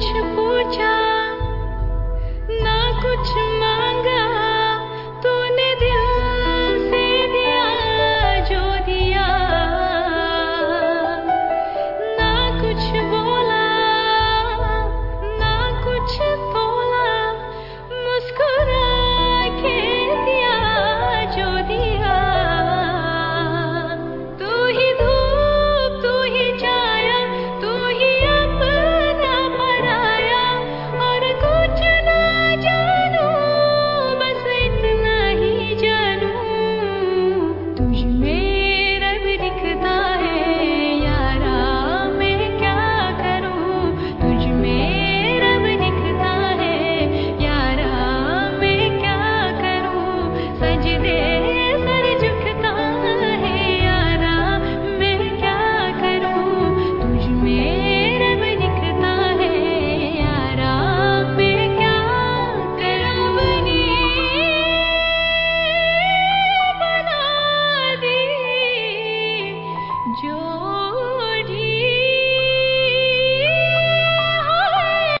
吃不。do you